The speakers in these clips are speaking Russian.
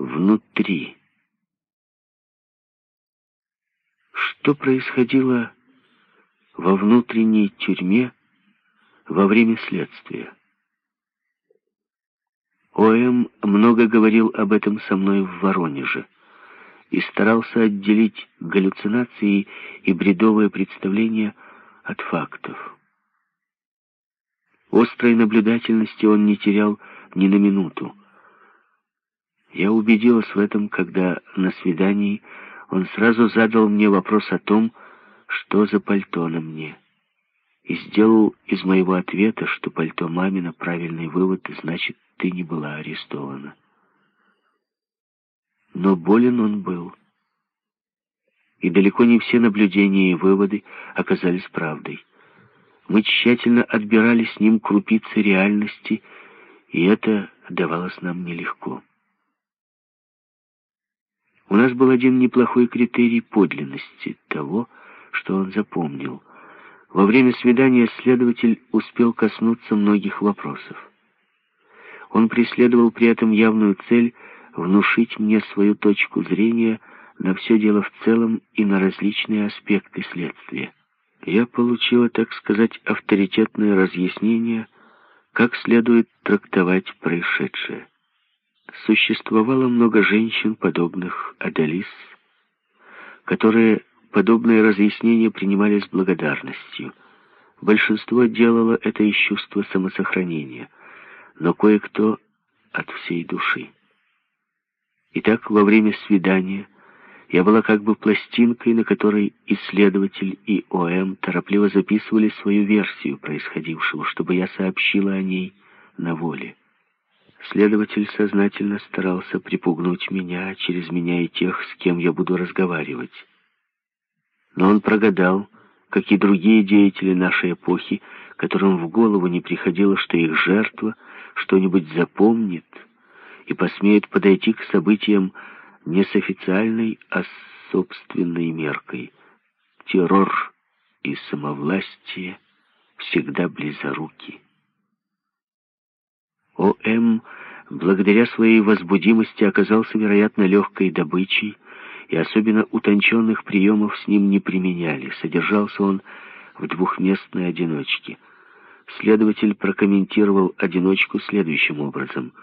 внутри. Что происходило во внутренней тюрьме во время следствия? Оэм много говорил об этом со мной в Воронеже и старался отделить галлюцинации и бредовые представления от фактов. Острой наблюдательности он не терял ни на минуту. Я убедилась в этом, когда на свидании он сразу задал мне вопрос о том, что за пальто на мне, и сделал из моего ответа, что пальто мамина правильный вывод, и значит, ты не была арестована. Но болен он был. И далеко не все наблюдения и выводы оказались правдой. Мы тщательно отбирали с ним крупицы реальности, и это давалось нам нелегко. У нас был один неплохой критерий подлинности того, что он запомнил. Во время свидания следователь успел коснуться многих вопросов. Он преследовал при этом явную цель внушить мне свою точку зрения на все дело в целом и на различные аспекты следствия я получила, так сказать, авторитетное разъяснение, как следует трактовать происшедшее. Существовало много женщин, подобных Адалис, которые подобные разъяснения принимали с благодарностью. Большинство делало это из чувства самосохранения, но кое-кто от всей души. Итак, во время свидания я была как бы пластинкой, на которой исследователь и ОМ торопливо записывали свою версию происходившего, чтобы я сообщила о ней на воле. Следователь сознательно старался припугнуть меня, через меня и тех, с кем я буду разговаривать. Но он прогадал, как и другие деятели нашей эпохи, которым в голову не приходило, что их жертва что-нибудь запомнит и посмеет подойти к событиям не с официальной, а с собственной меркой. Террор и самовластие всегда близоруки. О.М. благодаря своей возбудимости оказался, вероятно, легкой добычей, и особенно утонченных приемов с ним не применяли. Содержался он в двухместной одиночке. Следователь прокомментировал одиночку следующим образом —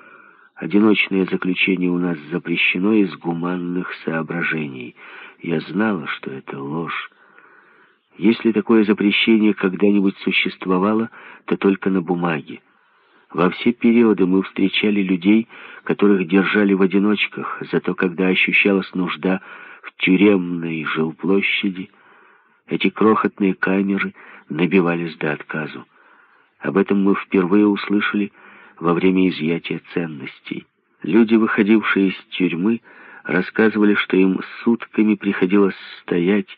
Одиночное заключение у нас запрещено из гуманных соображений. Я знала, что это ложь. Если такое запрещение когда-нибудь существовало, то только на бумаге. Во все периоды мы встречали людей, которых держали в одиночках, зато когда ощущалась нужда в тюремной жилплощади, эти крохотные камеры набивались до отказу. Об этом мы впервые услышали во время изъятия ценностей. Люди, выходившие из тюрьмы, рассказывали, что им сутками приходилось стоять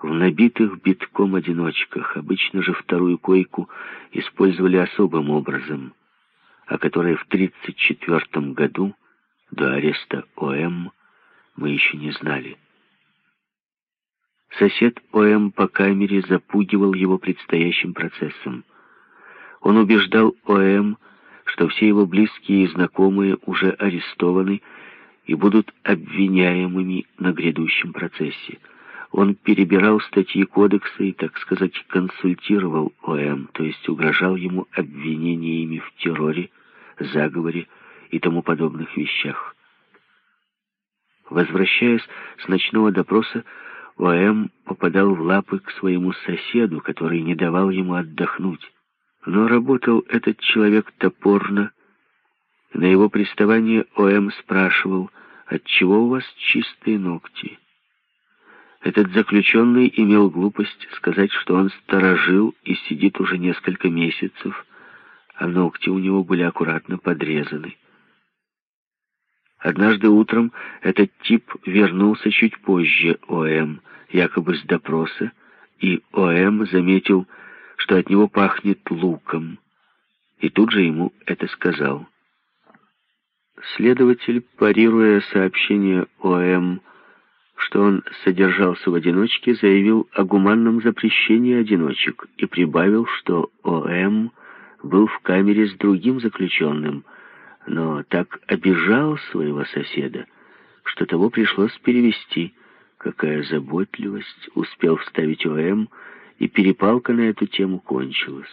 в набитых битком одиночках. Обычно же вторую койку использовали особым образом, о которой в 1934 году, до ареста ОМ, мы еще не знали. Сосед ОМ по камере запугивал его предстоящим процессом. Он убеждал ОМ, что все его близкие и знакомые уже арестованы и будут обвиняемыми на грядущем процессе. Он перебирал статьи кодекса и, так сказать, консультировал ОМ, то есть угрожал ему обвинениями в терроре, заговоре и тому подобных вещах. Возвращаясь с ночного допроса, ОМ попадал в лапы к своему соседу, который не давал ему отдохнуть. Но работал этот человек топорно. На его приставание О.М. спрашивал, отчего у вас чистые ногти? Этот заключенный имел глупость сказать, что он сторожил и сидит уже несколько месяцев, а ногти у него были аккуратно подрезаны. Однажды утром этот тип вернулся чуть позже О.М., якобы с допроса, и О.М. заметил, что от него пахнет луком, и тут же ему это сказал. Следователь, парируя сообщение ОМ, что он содержался в одиночке, заявил о гуманном запрещении одиночек и прибавил, что ОМ был в камере с другим заключенным, но так обижал своего соседа, что того пришлось перевести. Какая заботливость, успел вставить ОМ, и перепалка на эту тему кончилась.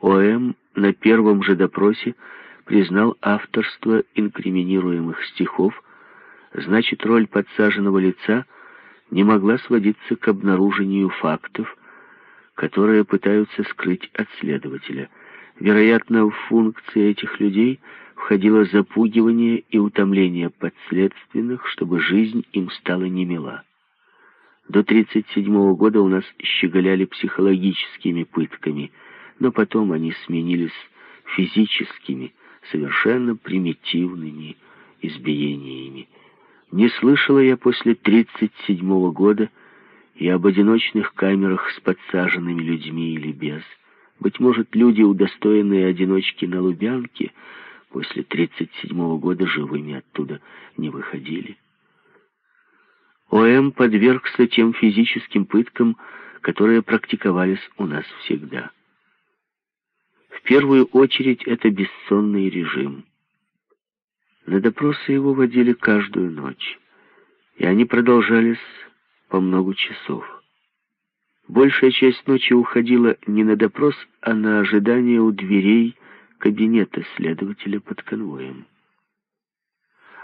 ОМ на первом же допросе признал авторство инкриминируемых стихов, значит, роль подсаженного лица не могла сводиться к обнаружению фактов, которые пытаются скрыть от следователя. Вероятно, в функции этих людей входило запугивание и утомление подследственных, чтобы жизнь им стала немила. До 1937 года у нас щеголяли психологическими пытками, но потом они сменились физическими, совершенно примитивными избиениями. Не слышала я после 1937 года и об одиночных камерах с подсаженными людьми или без. Быть может, люди, удостоенные одиночки на Лубянке, после 1937 года живыми оттуда не выходили. ОМ подвергся тем физическим пыткам, которые практиковались у нас всегда. В первую очередь это бессонный режим. На допросы его водили каждую ночь, и они продолжались по много часов. Большая часть ночи уходила не на допрос, а на ожидание у дверей кабинета следователя под конвоем.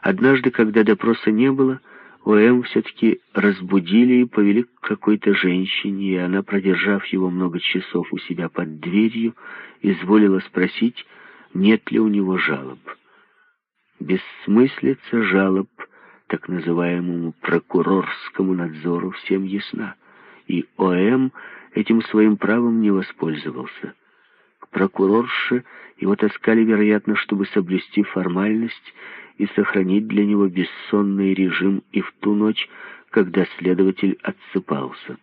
Однажды, когда допроса не было, ОМ все-таки разбудили и повели к какой-то женщине, и она, продержав его много часов у себя под дверью, изволила спросить, нет ли у него жалоб. Бессмыслица жалоб так называемому прокурорскому надзору всем ясна, и ОМ этим своим правом не воспользовался. К прокурорше его таскали, вероятно, чтобы соблюсти формальность и сохранить для него бессонный режим и в ту ночь, когда следователь отсыпался.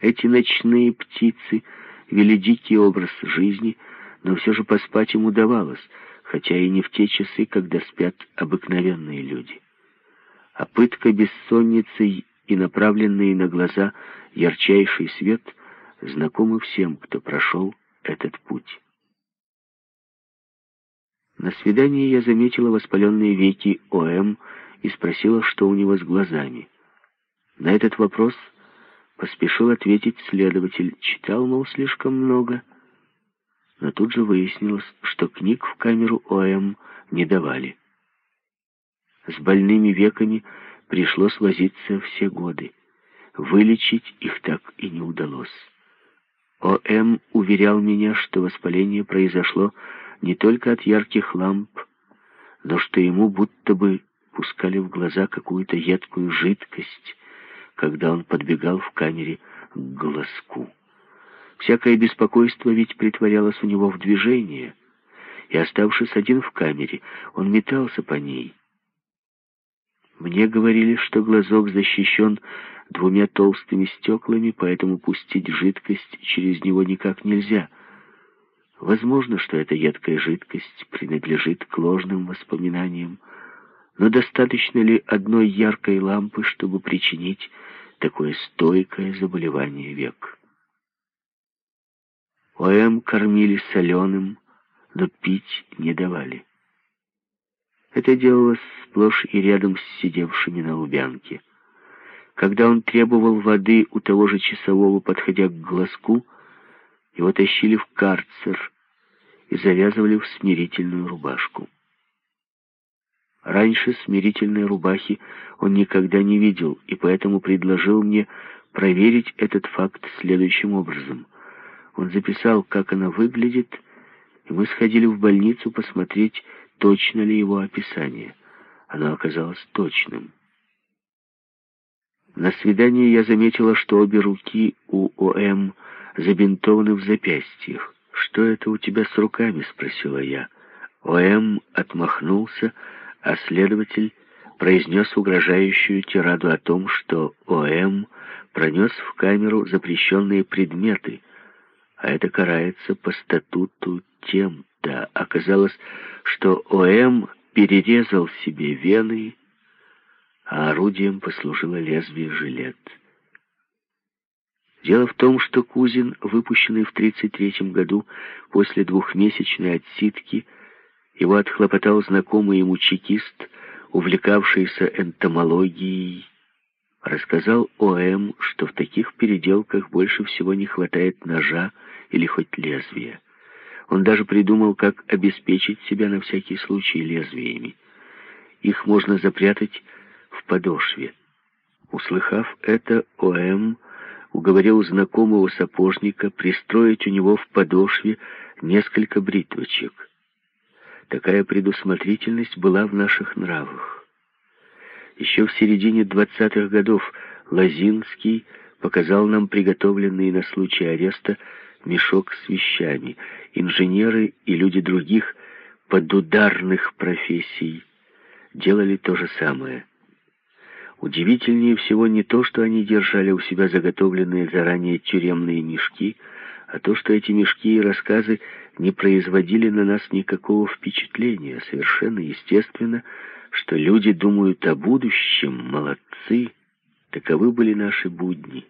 Эти ночные птицы вели дикий образ жизни, но все же поспать им удавалось, хотя и не в те часы, когда спят обыкновенные люди. А пытка бессонницей и направленный на глаза ярчайший свет знакомы всем, кто прошел этот путь. На свидании я заметила воспаленные веки О.М. и спросила, что у него с глазами. На этот вопрос поспешил ответить следователь. Читал, мол, слишком много. Но тут же выяснилось, что книг в камеру О.М. не давали. С больными веками пришлось возиться все годы. Вылечить их так и не удалось. О.М. уверял меня, что воспаление произошло не только от ярких ламп, но что ему будто бы пускали в глаза какую-то едкую жидкость, когда он подбегал в камере к глазку. Всякое беспокойство ведь притворялось у него в движение, и, оставшись один в камере, он метался по ней. Мне говорили, что глазок защищен двумя толстыми стеклами, поэтому пустить жидкость через него никак нельзя — Возможно, что эта едкая жидкость принадлежит к ложным воспоминаниям, но достаточно ли одной яркой лампы, чтобы причинить такое стойкое заболевание век? ОМ кормили соленым, но пить не давали. Это делалось сплошь и рядом с сидевшими на Лубянке. Когда он требовал воды у того же часового, подходя к глазку, его тащили в карцер и завязывали в смирительную рубашку. Раньше смирительной рубахи он никогда не видел, и поэтому предложил мне проверить этот факт следующим образом. Он записал, как она выглядит, и мы сходили в больницу посмотреть, точно ли его описание. Оно оказалось точным. На свидании я заметила, что обе руки у ОМ забинтованы в запястьях. «Что это у тебя с руками?» — спросила я. О.М. отмахнулся, а следователь произнес угрожающую тираду о том, что О.М. пронес в камеру запрещенные предметы, а это карается по статуту тем-то. Оказалось, что О.М. перерезал себе вены, а орудием послужило лезвие жилет. Дело в том, что Кузин, выпущенный в 1933 году после двухмесячной отсидки, его отхлопотал знакомый ему чекист, увлекавшийся энтомологией, рассказал О.М., что в таких переделках больше всего не хватает ножа или хоть лезвия. Он даже придумал, как обеспечить себя на всякий случай лезвиями. Их можно запрятать в подошве. Услыхав это, О.М. уговорил знакомого сапожника пристроить у него в подошве несколько бритвочек. Такая предусмотрительность была в наших нравах. Еще в середине двадцатых годов Лозинский показал нам приготовленный на случай ареста мешок с вещами. Инженеры и люди других подударных профессий делали то же самое. Удивительнее всего не то, что они держали у себя заготовленные заранее тюремные мешки, а то, что эти мешки и рассказы не производили на нас никакого впечатления. Совершенно естественно, что люди думают о будущем, молодцы, таковы были наши будни.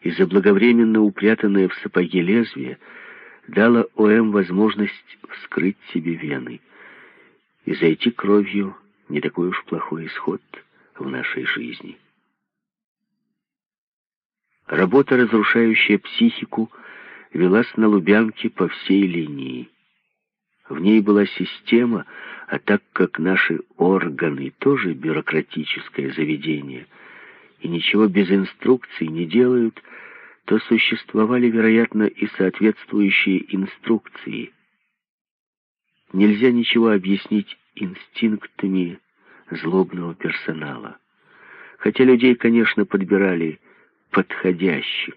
И заблаговременно упрятанное в сапоге лезвие дало ОМ возможность вскрыть себе вены и зайти кровью не такой уж плохой исход — в нашей жизни. Работа, разрушающая психику, велась на Лубянке по всей линии. В ней была система, а так как наши органы тоже бюрократическое заведение и ничего без инструкций не делают, то существовали, вероятно, и соответствующие инструкции. Нельзя ничего объяснить инстинктами злобного персонала. Хотя людей, конечно, подбирали подходящих.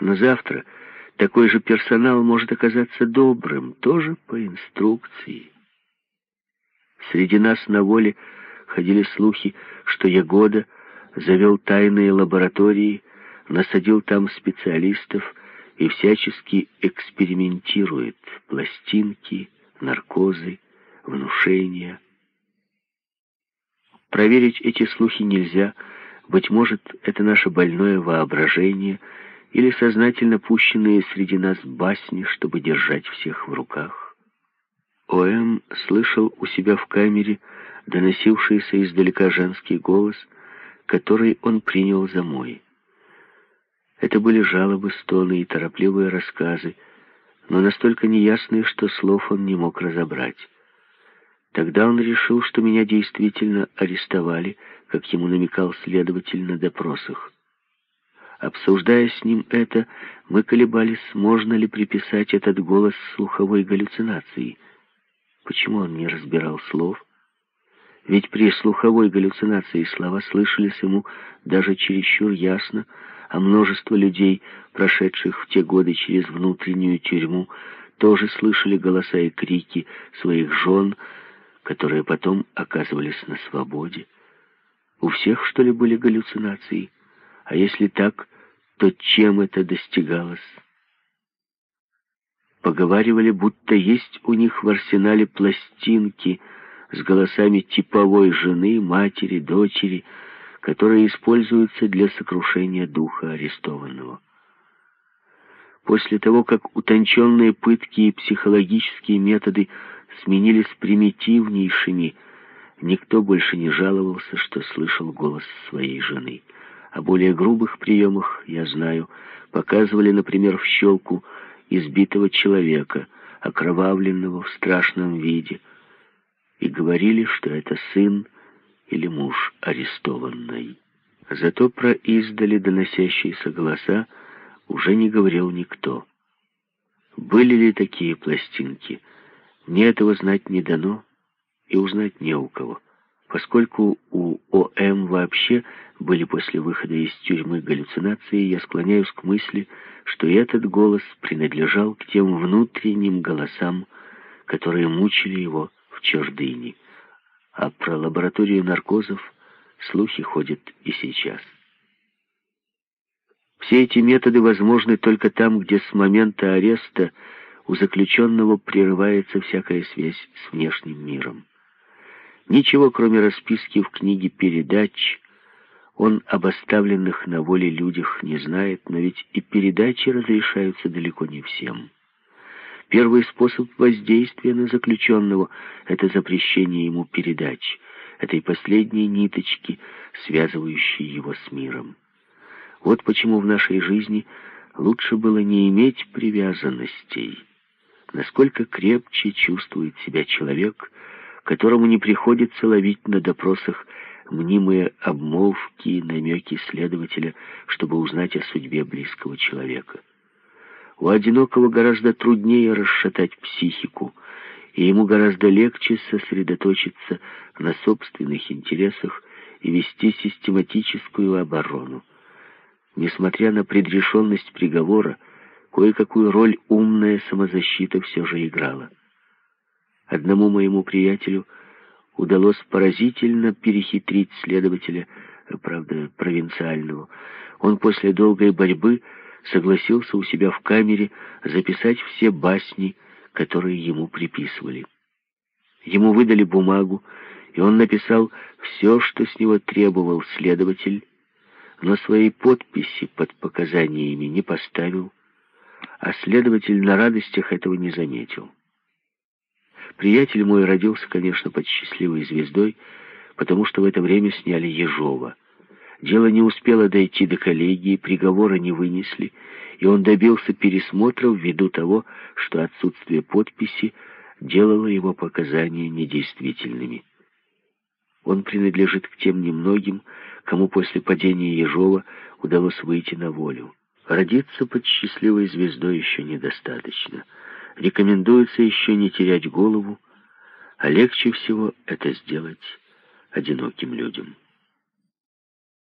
Но завтра такой же персонал может оказаться добрым, тоже по инструкции. Среди нас на воле ходили слухи, что Ягода завел тайные лаборатории, насадил там специалистов и всячески экспериментирует пластинки, наркозы, внушения. Проверить эти слухи нельзя. Быть может, это наше больное воображение или сознательно пущенные среди нас басни, чтобы держать всех в руках. О.М. слышал у себя в камере доносившийся издалека женский голос, который он принял за мой. Это были жалобы, стоны и торопливые рассказы, но настолько неясные, что слов он не мог разобрать. Тогда он решил, что меня действительно арестовали, как ему намекал следователь на допросах. Обсуждая с ним это, мы колебались, можно ли приписать этот голос слуховой галлюцинации. Почему он не разбирал слов? Ведь при слуховой галлюцинации слова слышались ему даже чересчур ясно, а множество людей, прошедших в те годы через внутреннюю тюрьму, тоже слышали голоса и крики своих жен, которые потом оказывались на свободе. У всех, что ли, были галлюцинации? А если так, то чем это достигалось? Поговаривали, будто есть у них в арсенале пластинки с голосами типовой жены, матери, дочери, которые используются для сокрушения духа арестованного. После того, как утонченные пытки и психологические методы сменились примитивнейшими. Никто больше не жаловался, что слышал голос своей жены. О более грубых приемах, я знаю, показывали, например, в щелку избитого человека, окровавленного в страшном виде, и говорили, что это сын или муж арестованный. Зато про издали доносящиеся голоса уже не говорил никто. Были ли такие пластинки — мне этого знать не дано и узнать не у кого, поскольку у О.М. вообще были после выхода из тюрьмы галлюцинации, я склоняюсь к мысли, что этот голос принадлежал к тем внутренним голосам, которые мучили его в Чуждыне. А про лабораторию наркозов слухи ходят и сейчас. Все эти методы возможны только там, где с момента ареста у заключенного прерывается всякая связь с внешним миром. Ничего, кроме расписки в книге передач, он об оставленных на воле людях не знает, но ведь и передачи разрешаются далеко не всем. Первый способ воздействия на заключенного — это запрещение ему передач, этой последней ниточки, связывающей его с миром. Вот почему в нашей жизни лучше было не иметь привязанностей. Насколько крепче чувствует себя человек, которому не приходится ловить на допросах мнимые обмолвки и намеки следователя, чтобы узнать о судьбе близкого человека. У одинокого гораздо труднее расшатать психику, и ему гораздо легче сосредоточиться на собственных интересах и вести систематическую оборону. Несмотря на предрешенность приговора, кое-какую роль умная самозащита все же играла. Одному моему приятелю удалось поразительно перехитрить следователя, правда, провинциального. Он после долгой борьбы согласился у себя в камере записать все басни, которые ему приписывали. Ему выдали бумагу, и он написал все, что с него требовал следователь, но своей подписи под показаниями не поставил, а следователь на радостях этого не заметил. Приятель мой родился, конечно, под счастливой звездой, потому что в это время сняли Ежова. Дело не успело дойти до коллегии, приговора не вынесли, и он добился пересмотра ввиду того, что отсутствие подписи делало его показания недействительными. Он принадлежит к тем немногим, кому после падения Ежова удалось выйти на волю. Родиться под счастливой звездой еще недостаточно. Рекомендуется еще не терять голову, а легче всего это сделать одиноким людям.